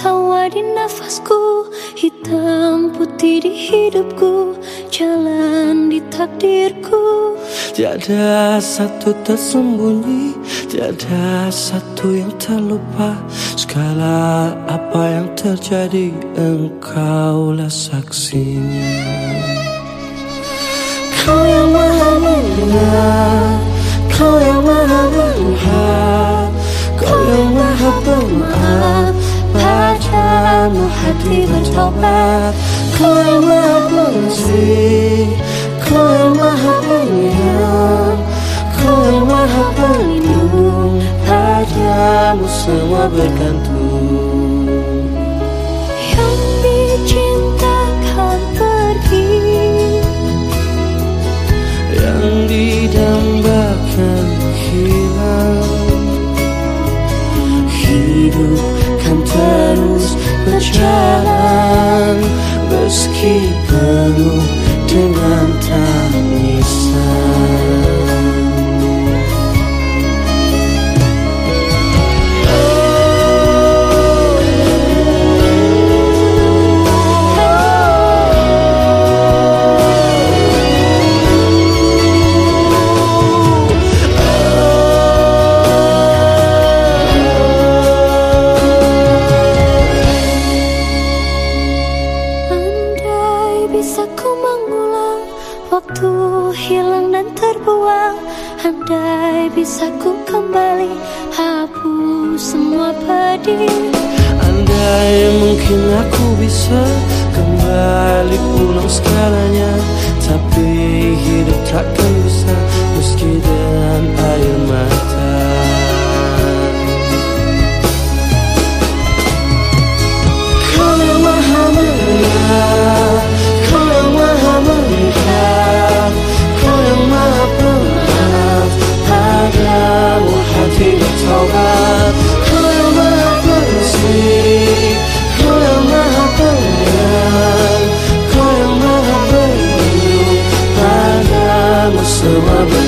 tawa di nafasku. Hitam putih di hidupku Jalan di takdirku. Tiada satu tersembunyi Tiada satu yang terlupa. Segala apa yang terjadi Engkaulah saksinya Kau yang maha mendengar Kau yang maha pengasih Kau maha penyayang Kau maha pelindung Padamu semua bergantung Yang dicintakan pergi Yang didambakan hilang Hidup kan terus berjalan Meski penuh bisa ku mengulang Waktu hilang dan terbuang. Andai bisa ku kembali Hapus semua pedih. Andai mungkin aku bisa kembali pulang segalanya Tapi hidup takkan bisa meski Padamu semua